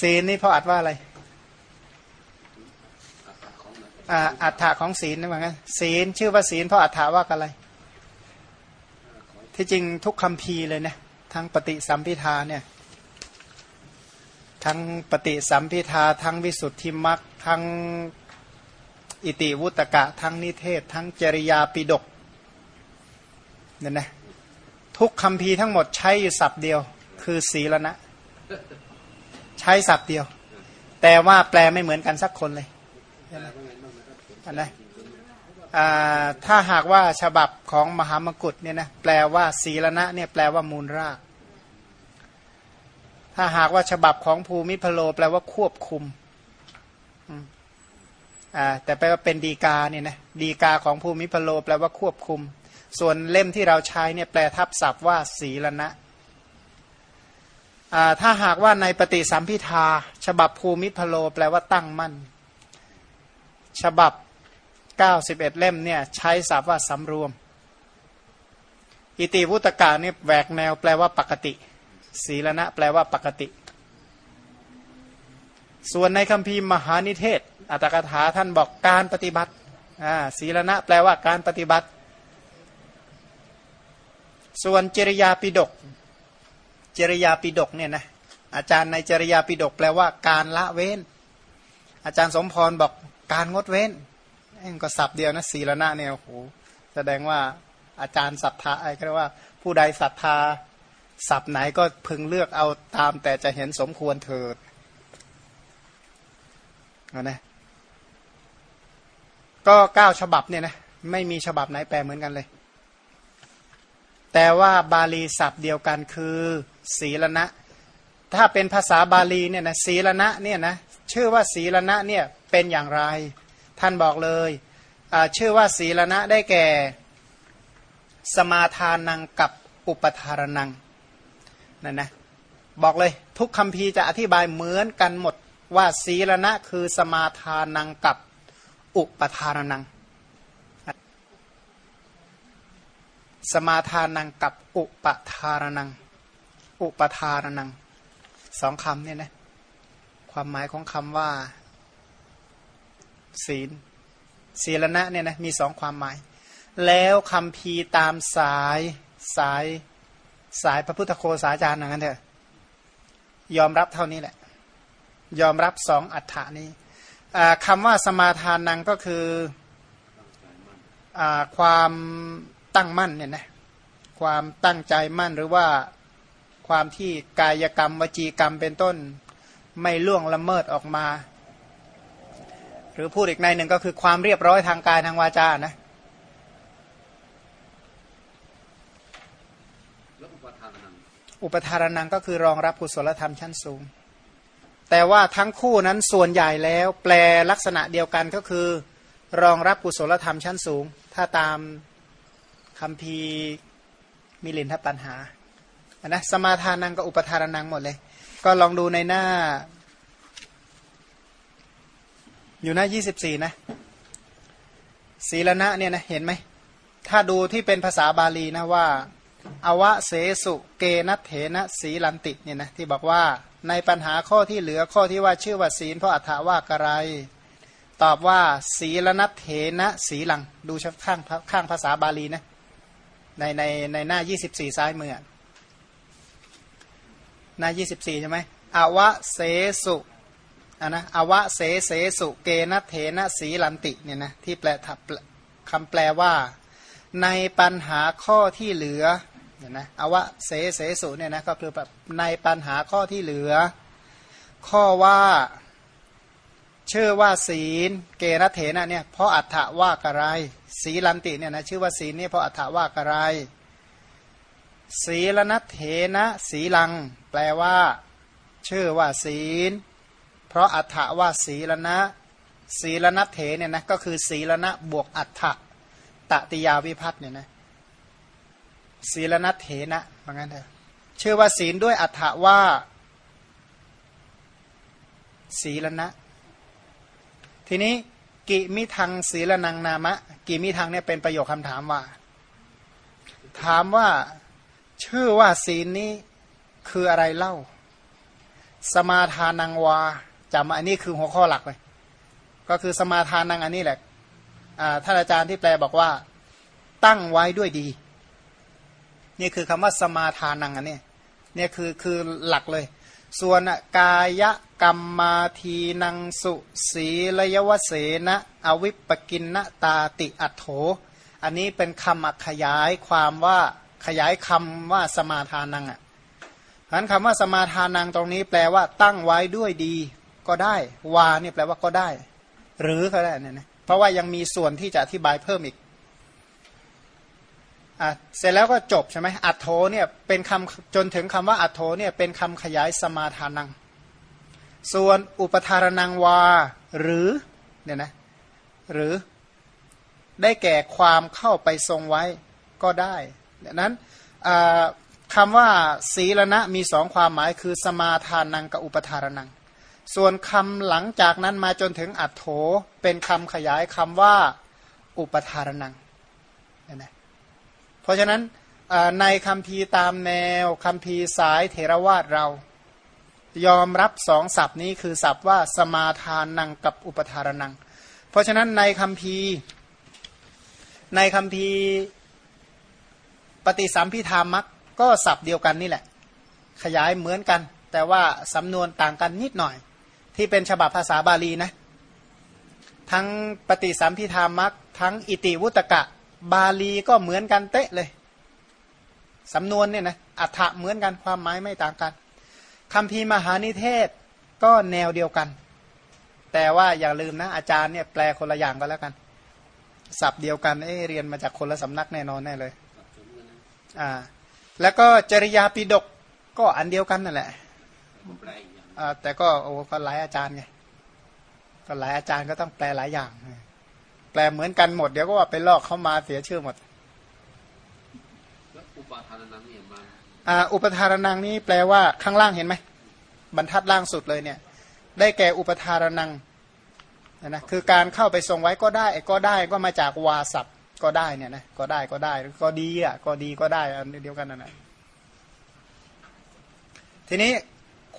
ศีลนี่พราะอัดว่าอะไรอัฏฐะของศีลนะว่างั้นศีลชื่อว่าศีลเพราะอัฏฐะว่าอะไร ที่จริงทุกคำพีเลยนะทั้งปฏิสัมพิทาเนี่ยทั้งปฏิสัมพิทาทั้งวิสุทธิมรรคทั้งอิติวุตกะ ทั้งนิเทศ ทั้งจริยาปิดกเนี่ยนะทุกคำพีทั้งหมดใช้อยู่ศัพท์เดียว คือศีลนะ ใช้ศัพท์เดียว แต่ว่าแปลไม่เหมือนกันสักคนเลยอันนะถ้าหากว่าฉบับของมหามกุฏเนี่ยนะแปลว่าศีลนะเนี่ยแปลว่ามูลราก ถ้าหากว่าฉบับของภูมิพโล แปลว่าควบคุมอ่าแต่แปลว่าเป็นดีกาเนี่ยนะดีกาของภูมิพโล แปลว่าควบคุม ส่วนเล่มที่เราใช้เนี่ยแปลทับศัพท์ว่าศีลนะ ถ้าหากว่าในปฏิสัมพิทา ฉบับภูมิพโลแปลว่าตั้งมั่น ฉบับ 91 เล่มเนี่ยใช้ศัพท์ว่าสำรวม อิติวุตกาเนี่ยแหวกแนวแปลว่าปกติ ศีลนะแปลว่าปกติ ส่วนในคัมภีร์มหานิเทศ อัตถกถาท่านบอกการปฏิบัติศีลนะแปลว่าการปฏิบัติ ส่วนจริยาปิดก จริยาปิดกเนี่ยนะอาจารย์ในจริยาปิดกแปลว่าการละเว้น อาจารย์สมพรบอกการงดเว้นเองก็สับเดียวนะศีลนะเนี่ยโอ้โหแสดงว่าอาจารย์ศรัทธาไอ้ก็เรียกว่า ผู้ใดศรัทธาสับไหนก็พึงเลือกเอาตาม แต่จะเห็นสมควรเถิดนะก็เก้าฉบับเนี่ยนะไม่มีฉบับไหนแปลเหมือนกันเลย แต่ว่าบาลีศัพท์เดียวกันคือ ศีลนะถ้าเป็นภาษาบาลีเนี่ยนะศีลนะเนี่ยนะชื่อว่าศีลนะเนี่ยเป็นอย่างไร ท่านบอกเลยชื่อว่าศีลนะได้แก่สมาทานังกับอุปทารนังนั่นนะบอกเลยทุกคำพีจะอธิบายเหมือนกันหมดว่าศีลนะคือสมาทานังกับอุปทารนัง สมาทานังกับอุปทารนัง อุปทารนังสองคำเนี่ยนะความหมายของคำว่า ศีล ศีลนะเนี่ยนะมีสองความหมาย แล้วคำพีตามสายสายสายพระพุทธโคสาจารย์อย่างนั้นเถอะยอมรับเท่านี้แหละ ยอมรับสองอัฏฐานี้คำว่าสมาทานนังก็คืออความตั้งมั่นเนี่ยนะความตั้งใจมั่นหรือว่า ความที่กายกรรมวจีกรรมเป็นต้น ไม่ล่วงละเมิดออกมา หรือพูดอีกในหนึ่งก็คือความเรียบร้อยทางกายทางวาจานะอุปทานังก็คือรองรับกุศลธรรมชั้นสูง แต่ว่าทั้งคู่นั้นส่วนใหญ่แล้วแปลลักษณะเดียวกันก็คือ รองรับกุศลธรรมชั้นสูง ถ้าตามคำพีมิลินทปัญหา นะสมาทานังกับอุปทานังหมดเลย ก็ลองดูในหน้า อยู่หน้ายี่สิบสี่นะศีลณะเนี่ยนะเห็นไหม ถ้าดูที่เป็นภาษาบาลีนะว่าอวะเสสุเกนัเถนะศีลันติเนี่ยนะที่บอกว่าในปัญหาข้อที่เหลือข้อที่ว่าชื่อว่าศีลเพราะอัฏฐว่ากระไร ตอบว่า ศีลนัเถนะศีลัง ดูข้างข้างภาษาบาลีนะในในในหน้ายี่สิบสี่ซ้ายมือ น้ายี่สิบสี่ใช่ไหมอวะเสสุอันนะอวะเสเสสุเกนเถนะสีลันติเนี่ยนะที่แปลคำแปลว่า ในปัญหาข้อที่เหลือเนี่ยนะอวะเสเสสุเนี่ยนะก็คือแบบในปัญหาข้อที่เหลือ ข้อว่าชื่อว่าศีลเกณเถนะเนี่ยเพราะอัฏฐว่ากระไร ศีลันติเนี่ยนะชื่อว่าศีลนี่ยเพราะอัฏฐว่ากระไร ศีลนัเถนะศีลัง แปลว่า ชื่อว่าศีล เพราะอัฏฐว่าศีลนะ ศีลนัตเถเนี่ยนะก็คือศีลนะบวกอัฏฐตติยาวิพัตเนี่ยนะศีลนัตเถนะเหมือนกันเถอะชื่อว่าศีลด้วยอัฏฐว่า ศีลนะ ทีนี้กิมิทังศีลนังนามะ กิมิทังเนี่ยเป็นประโยคคำถามว่า ถามว่า ชื่อว่าศีลนี้คืออะไรเล่า สมาทานังวาจำอันนี้คือหัวข้อหลักเลย ก็คือสมาทานังอันนี้แหละท่านอาจารย์ที่แปลบอกว่า ตั้งไว้ด้วยดี นี่คือคำว่าสมาทานังอันนี้เนี่ยคือคือหลักเลย ส่วนกายกรรมมาทีนังสุสีระยวเสนะอวิปกินนตาติอัตโถ อันนี้เป็นคำขยายความว่า ขยายคำว่าสมาทานังอะฉะนั้นคำว่าสมาทานังตรงนี้แปลว่าตั้งไว้ด้วยดีก็ได้ วาเนี่ยแปลว่าก็ได้ หรือก็ได้เนี่ยนะเพราะว่ายังมีส่วนที่จะอธิบายเพิ่มอีกอะเสร็จแล้วก็จบใช่ไหมอัตโธเนี่ยเป็นคำจนถึงคำว่าอัตโธเนี่ยเป็นคำขยายสมาทานัง ส่วนอุปทารนังวาหรือเนี่ยนะหรือได้แก่ความเข้าไปทรงไว้ก็ได้ ดังนั้นคำว่าศีลณะมีสองความหมายคือสมาทานังกับอุปทารนัง ส่วนคำหลังจากนั้นมาจนถึงอัตโธเป็นคำขยายคำว่าอุปทารนังนะเพราะฉะนั้นในคำพีตามแนวคำพีสายเทรวาสเรา ยอมรับสองศัพท์นี้คือศัพท์ว่าสมาทานนังกับอุปทารนัง เพราะฉะนั้นในคำพีในคำพี ปฏิสัมพิธามักก็ศัพท์เดียวกันนี่แหละ ขยายเหมือนกัน แต่ว่าสำนวนต่างกันนิดหน่อย ที่เป็นฉบับภาษาบาลีนะ ทั้งปฏิสัมพิธามักทั้งอิติวุตกะ บาลีก็เหมือนกันเตะเลยสำนวนเนี่ยนะอัฐะเหมือนกันความหมายไม่ต่างกันคำพีมหานิเทศก็แนวเดียวกัน แต่ว่าอย่าลืมนะ อาจารย์เนี่ยแปลคนละอย่างก็แล้วกันศัพท์เดียวกันเอเรียนมาจากคนละสำนักแน่นอนแน่เลย อ่าแล้วก็จริยาปิดกก็อันเดียวกันนั่นแหละอ่าแต่ก็โอ้ก็หลายอาจารย์ไงก็หลายอาจารย์ก็ต้องแปลหลายอย่าง แปลเหมือนกันหมดเดี๋ยวก็ว่าไปลอกเข้ามาเสียชื่อหมดอุปทานนังเนี่ยมาอ่าอุปทานนังนี่แปลว่าข้างล่างเห็นไหมบรรทัดล่างสุดเลยเนี่ย ได้แก่อุปทานนังนะคือการเข้าไปทรงไว้ก็ได้ก็ได้ก็มาจากวาสับ ก็ได้เนี่ยนะก็ได้ก็ได้ก็ดีอะก็ดีก็ได้อันเดียวกันนั่นแหละทีนี้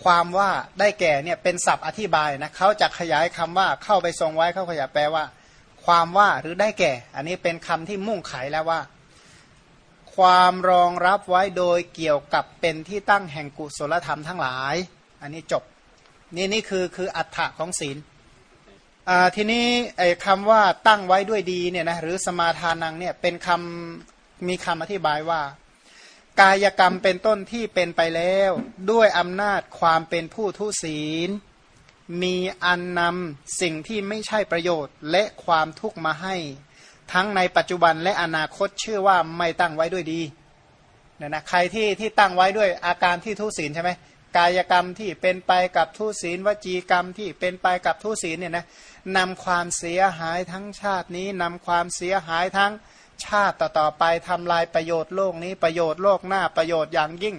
ความว่าได้แก่เนี่ยเป็นศัพท์อธิบายนะเขาจะขยายคำว่าเข้าไปทรงไว้เขาขยายแปลว่า ความว่าหรือได้แก่ อันนี้เป็นคำที่มุ่งไขแล้วว่า ความรองรับไว้โดยเกี่ยวกับเป็นที่ตั้งแห่งกุศลธรรมทั้งหลาย อันนี้จบ นี่นี่คือคืออัฏฐะของศีล ทีนี้ไอ้คำว่าตั้งไว้ด้วยดีเนี่ยนะหรือสมาทานังเนี่ยเป็นคำมีคำอธิบายว่า กายกรรมเป็นต้นที่เป็นไปแล้ว ด้วยอำนาจความเป็นผู้ทุศีล มีอันนำสิ่งที่ไม่ใช่ประโยชน์และความทุกข์มาให้ ทั้งในปัจจุบันและอนาคตชื่อว่าไม่ตั้งไว้ด้วยดีเนี่ยนะใครที่ที่ตั้งไว้ด้วยอาการที่ทุศีลใช่ไหม กายกรรมที่เป็นไปกับทุศีลวจีกรรมที่เป็นไปกับทุศีลเนี่ยนะนำความเสียหายทั้งชาตินี้นำความเสียหายทั้งชาติต่อๆไปทำลายประโยชน์โลกนี้ประโยชน์โลกหน้าประโยชน์อย่างยิ่ง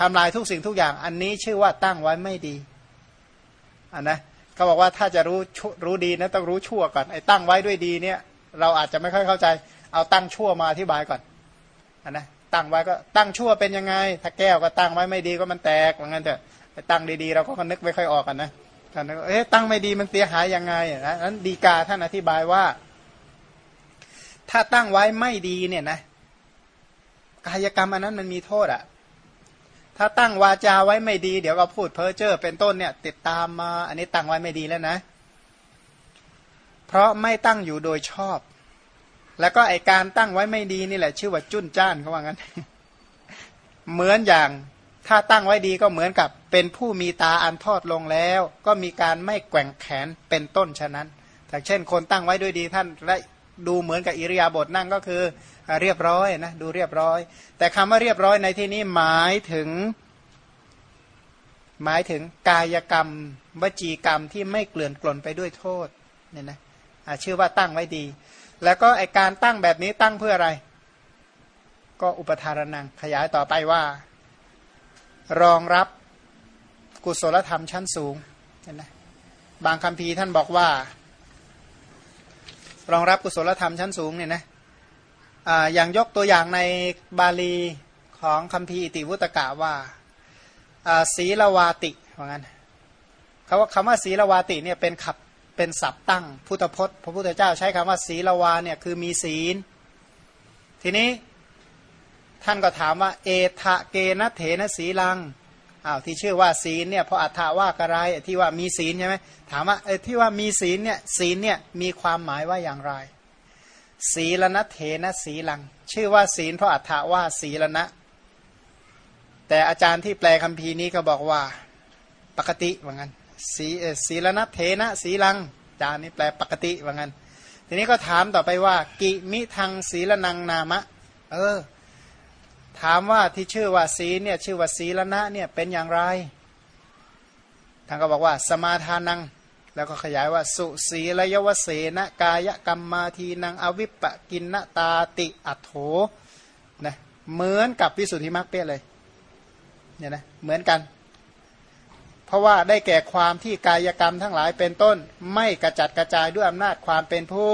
ทำลายทุกสิ่งทุกอย่าง อันนี้ชื่อว่าตั้งไว้ไม่ดีอันนะเขาบอกว่าถ้าจะรู้รู้ดีนะต้องรู้ชั่วก่อนไอ้ตั้งไว้ด้วยดีเนี่ย เราอาจจะไม่ค่อยเข้าใจ เอาตั้งชั่วมาอธิบายก่อนอันนะ ตั้งไว้ก็ตั้งชั่วเป็นยังไง ถ้าแก้วก็ตั้งไว้ไม่ดีก็มันแตกเหมือนกันเถอะตั้งดีๆเราก็นึกไม่ค่อยออกกันนะท่านเอ๊ะตั้งไม่ดีมันเสียหายยังไงนะนั้นดีกาท่านอธิบายว่า ถ้าตั้งไว้ไม่ดีเนี่ยนะกายกรรมอันนั้นมันมีโทษอะ่ะถ้าตั้งวาจาไว้ไม่ดี เดี๋ยวก็พูดเพ้อเจ้อเป็นต้นเนี่ยติดตามมา อันนี้ตั้งไว้ไม่ดีแล้วนะ เพราะไม่ตั้งอยู่โดยชอบ แล้วก็ไอการตั้งไว้ไม่ดีนี่แหละ ชื่อว่าจุนจ้านเขาว่างั้น เหมือนอย่างถ้าตั้งไว้ดีก็เหมือนกับ เป็นผู้มีตาอันทอดลงแล้ว ก็มีการไม่แกว่งแขนเป็นต้นฉะนั้นแต่เช่นคนตั้งไว้ด้วยดีท่านและดูเหมือนกับอิริยาบถนั่งก็คือเรียบร้อยนะดูเรียบร้อย แต่คำว่าเรียบร้อยในที่นี้หมายถึง หมายถึงกายกรรม วจีกรรมที่ไม่เกลื่อนกลนไปด้วยโทษเนี่ยนะชื่อว่าตั้งไว้ดี แล้วก็ไอการตั้งแบบนี้ตั้งเพื่ออะไร ก็อุปทานนังขยายต่อไปว่า รองรับกุศลธรรมชั้นสูงเห็นไหมบางคำพีท่านบอกว่า รองรับกุศลธรรมชั้นสูงเนี่ยนะอย่างยกตัวอย่างในบาลีของคัมภีอิติวุตกะว่าศีลวาติว่างั้นคำว่าคำว่าศีลวาติเนี่ยเป็นขับ เป็นศัพท์ตั้งพุทธพจน์ พระพุทธเจ้าใช้คำว่าศีลวาเนี่ยคือมีศีล ทีนี้ท่านก็ถามว่า เอทะเกนะเถนะศีลังอ้าวที่ชื่อว่าศีลเนี่ยเพราะอัฏฐาว่ากระไรที่ว่ามีศีลใช่ไหมถามว่าเออที่ว่ามีศีลเนี่ยศีลเนี่ยมีความหมายว่าอย่างไร ศีลนะเถนะศีลัง ชื่อว่าศีลเพราะอัฏฐาว่าศีลนะ แต่อาจารย์ที่แปลคำพีร์นี้ก็บอกว่าปกติว่างั้น ศีศีลนะเถนะศีลัง จารย์นี้แปลปกติว่างั้น ทีนี้ก็ถามต่อไปว่า กิมิทังศีลนังนามะ เออ ถามว่าที่ชื่อว่าศีเนี่ยชื่อว่าศีลนะเนี่ยเป็นอย่างไรท่านก็บอกว่า สมาทานัง แล้วก็ขยายว่า สุสีลยวเสนกายกรรมมาทีนังอวิปปกินนตาติอัโถนะเหมือนกับวิสุทธิมรรคเปี้ยเลยเนี่ยนะเหมือนกัน เพราะว่าได้แก่ความที่กายกรรมทั้งหลายเป็นต้น ไม่กระจัดกระจายด้วยอำนาจความเป็นผู้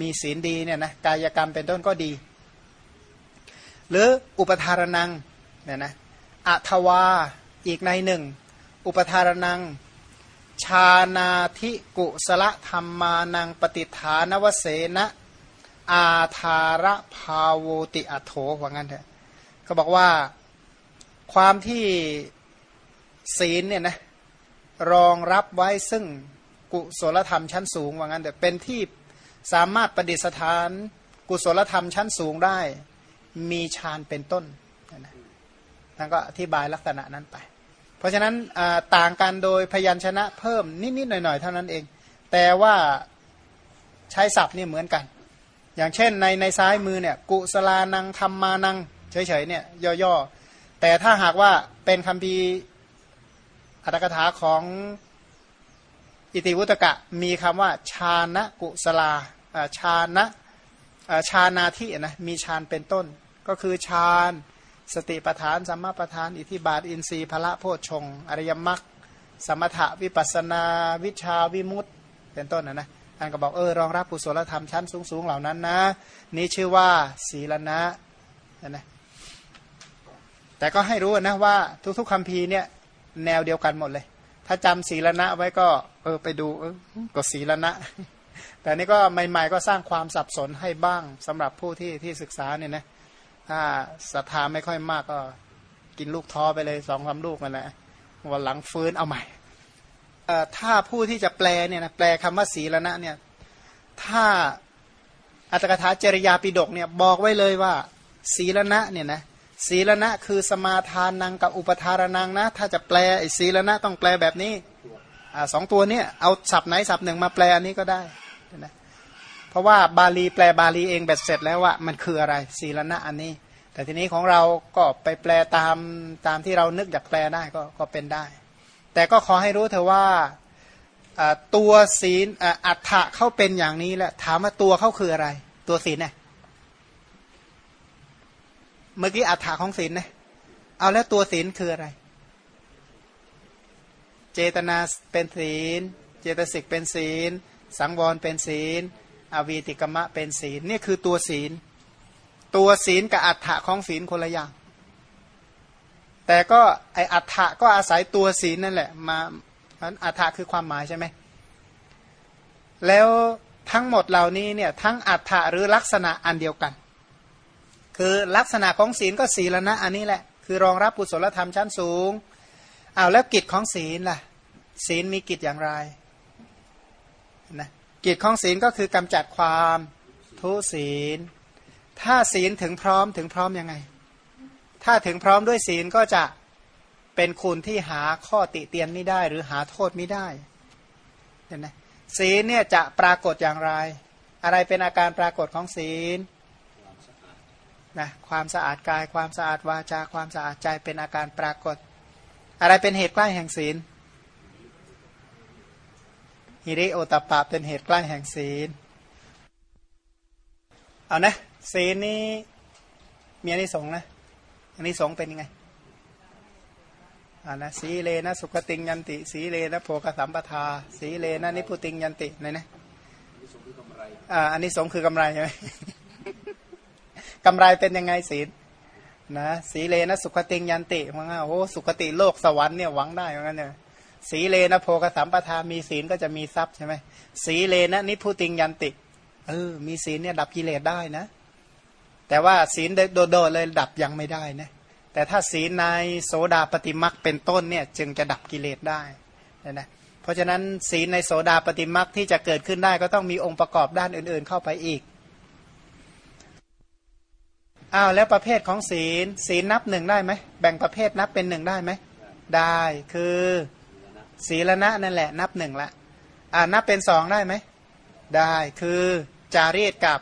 มีศีลดีเนี่ยนะกายกรรมเป็นต้นก็ดี หรืออุปทารนังเนี่ยนะอัทวาอีกในหนึ่ง อุปทารนัง ชานาธิกุสละธรรมานังปฏิฐานวเสนะอาธาระภาโวติอัโถว่างั้นเถอะเขาบอกว่าความที่ ศีลเนี่ยนะรองรับไว้ซึ่งกุศลธรรมชั้นสูงว่างั้นแต่เป็นที่สามารถประดิษฐานกุศลธรรมชั้นสูงได้ มีฌานเป็นต้นนะท่านก็อธิบายลักษณะนั้นไป เพราะฉะนั้นต่างกันโดยพยัญชนะเพิ่มนิดๆหน่อยๆเท่านั้นเอง แต่ว่าใช้ศัพท์นี่เหมือนกัน อย่างเช่นในในซ้ายมือเนี่ยกุสลานังธรรมมานังเฉยๆเนี่ยย่อๆแต่ถ้าหากว่าเป็นคำพี อัตถกถาของอิติวุตกะมีคำว่าชานะกุสลาชานะชานาทินะมีฌานเป็นต้น ก็คือฌานสติปทานสัมมาปทาน อิทิบาท อินทรีย์พละโพชงอริยมรรคสมถะวิปัสนา วิชาวิมุตเป็นต้นนะนะท่านก็บอกเออรองรับปุศลธรรมชั้นสูงๆเหล่านั้นนะ นี่ชื่อว่าศีลนะนะแต่ก็ให้รู้นะว่าทุกๆคำพีเนี่ย แนวเดียวกันหมดเลย ถ้าจำศีลนะไว้ก็เออไปดูเออก็ศีลนะแต่นี่ก็ใหม่ๆก็สร้างความสับสนให้บ้างสำหรับผู้ที่ที่ศึกษาเนี่ยนะถ้าศรัทธาไม่ค่อยมากก็กินลูกท้อไปเลยสองสาลูกนั่นแหละวันหลังฟื้นเอาใหม่ถ้าผู้ที่จะแปลเนี่ยนะแปลคำว่าศีลนะเนี่ยถ้าอัตถกถาจริยาปิดกเนี่ยบอกไว้เลยว่า ศีลนะเนี่ยนะ ศีลนะคือสมาทานนังกับอุปทารนังนะ ถ้าจะแปลไอ้ศีลนะต้องแปลแบบนี้อสองตัวเนี่ยเอาศัพท์ไหนศัพท์หนึ่งมาแปลอันนี้ก็ได้นะเพราะว่าบาลีแปลบาลีเองเบ็ดเสร็จแล้วว่ามันคืออะไรศีลนะอันนี้ แต่ทีนี้ของเราก็ไปแปลตามตามที่เรานึกอยากแปลได้ก็ก็เป็นได้ แต่ก็ขอให้รู้เถอว่าตัวศีลอัฏฐะเขาเป็นอย่างนี้แหละถามว่าตัวเขาคืออะไร ตัวศีลเนี่ย เมื่อกี้อัฏฐะของศีลนี่ยเอาแล้วตัวศีลคืออะไร เจตนาเป็นศีล เจตสิกเป็นศีล สังวรเป็นศีล อวีติกมะเป็นศีลนี่คือตัวศีล ตัวศีลกับอัฏฐะของศีลคนละอย่าง แต่ก็ไออัฏฐะก็อาศัยตัวศีลนั่นแหละมาอัฏฐะคือความหมายใช่ไหมแล้วทั้งหมดเหล่านี้เนี่ยทั้งอัฏฐะหรือลักษณะอันเดียวกัน คือลักษณะของศีลก็ศีลนะอันนี้แหละ คือรองรับปุศลธรรมชั้นสูงอ้าวแล้วกิจของศีลล่ะ ศีลมีกิจอย่างไรนะกิจของศีลก็คือกำจัดความทุศีล ถ้าศีลถึงพร้อมถึงพร้อมยังไง ถ้าถึงพร้อมด้วยศีลก็จะเป็นคุณที่หาข้อติเตียนไม่ได้ หรือหาโทษไม่ได้เห็นไหมศีลเนี่ยจะปรากฏอย่างไร อะไรเป็นอาการปรากฏของศีล นะความสะอาดกาย ความสะอาดวาจา ความสะอาดใจเป็นอาการปรากฏ อะไรเป็นเหตุใกล้แห่งศีลฮิริโอตปะเป็นเหตุใกล้แห่งศีลเอานะศีลนี้มีอันนี้สงนะอันนี้สงเป็นยังไงอ่านะสีเลนะสุขติงยันติ สีเลนะโภคสัมปทา สีเลนะนิพุติงยันติไหนนะอ่าอันนี้สงคือกำไรใช่ไหม กำไรเป็นยังไงศีลนะสีเลนะสุขติงยันติมันโอ้สุขติโลกสวรรค์เนี่ยหวังได้เหมือนกันเนี่ยสีเลนะโพกสัมปทามีศีลก็จะมีทรัพย์ใช่ไหมสีเลนะนิพุติงยันติเออมีศีลเนี่ยดับกิเลสได้นะ แต่ว่าศีลโดดๆเลยดับยังไม่ได้นะแต่ถ้าศีลในโสดาปฏิมักเป็นต้นเนี่ยจึงจะดับกิเลสได้นะนะเพราะฉะนั้นศีลในโสดาปฏิมักที่จะเกิดขึ้นได้ก็ต้องมีองค์ประกอบด้านอื่น ๆ เข้าไปอีก อ้าวแล้วประเภทของศีล ศีลนับหนึ่งได้ไหมแบ่งประเภทนับเป็นหนึ่งได้ไหมได้คือศีลณะนั่นแหละ นับหนึ่งละอ่านับเป็นสองได้ไหมได้คือจารีตกับ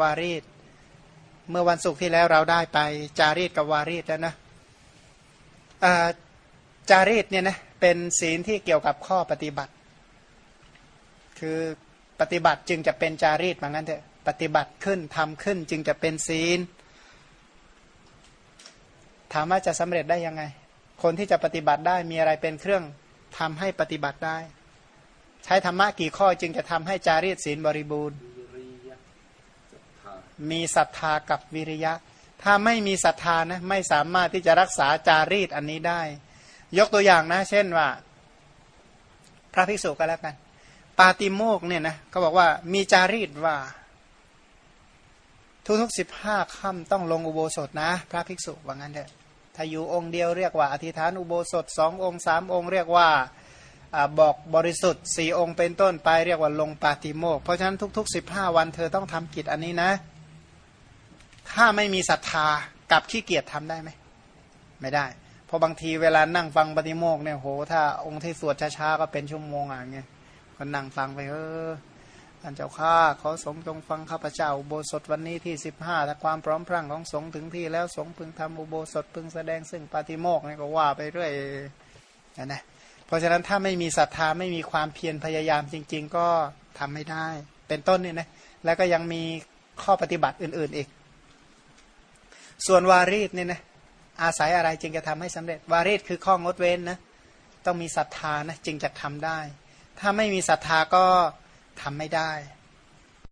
วารีตเมื่อวันศุกร์ที่แล้วเราได้ไปจารีตกับวารีตแล้วนะจารีตเนี่ยนะเป็นศีลที่เกี่ยวกับข้อปฏิบัติ คือปฏิบัติจึงจะเป็นจารีตเหมือนกันเถอะปฏิบัติขึ้นทำขึ้นจึงจะเป็นศีล ถามว่าจะสำเร็จได้ยังไง คนที่จะปฏิบัติได้มีอะไรเป็นเครื่องทำให้ปฏิบัติได้ ใช้ธรรมะกี่ข้อจึงจะทำให้จารีตศีลบริบูรณ์ มีศรัทธากับวิริยะ ถ้าไม่มีศรัทธานะไม่สามารถที่จะรักษาจารีตอันนี้ได้ ยกตัวอย่างนะ เช่นว่า พระภิกษุก็แล้วกัน ปาติโมกเนี่ยนะเขาบอกว่ามีจารีตว่า ทุกๆสิบห้าค่ำต้องลงอุโบสถนะ พระภิกษุว่างั้นเถอะ ถ้าอยู่องค์เดียวเรียกว่าอธิษฐานอุโบสถสององค์สามองค์ เรียกว่าบอกบริสุทธิ์สี่องค์เป็นต้นไปเรียกว่าลงปาติโมกเพราะฉะนั้นทุกๆสิบห้าวันเธอต้องทำกิจอันนี้นะ ถ้าไม่มีศรัทธากับขี้เกียจทำได้ไหมไม่ได้ เพราะบางทีเวลานั่งฟังปฏิโมกเนี่ยโห ถ้าองค์ที่สวดช้าๆก็เป็นชั่วโมงอะเงี้ยคนนั่งฟังไปเออ ท่านเจ้าข้าขอสงจงฟังข้าพเจ้าอุโบสถวันนี้ที่สิบห้าถ้าความพร้อมพรั่งของสงถึงที่แล้วสงพึงทำอุโบสถพึงแสดงซึ่งปฏิโมกนี่ก็ว่าไปเรื่อยนะนะเพราะฉะนั้นถ้าไม่มีศรัทธาไม่มีความเพียรพยายามจริง ๆ ก็ทำไม่ได้ เป็นต้นนี่นะแล้วก็ยังมีข้อปฏิบัติอื่น ๆอีก ส่วนวารีตเนี่ยนะอาศัยอะไรจึงจะทำให้สำเร็จ วารีตคือข้องดเว้นนะต้องมีศรัทธานะจึงจะทำได้ ถ้าไม่มีศรัทธาก็ ทำไม่ได้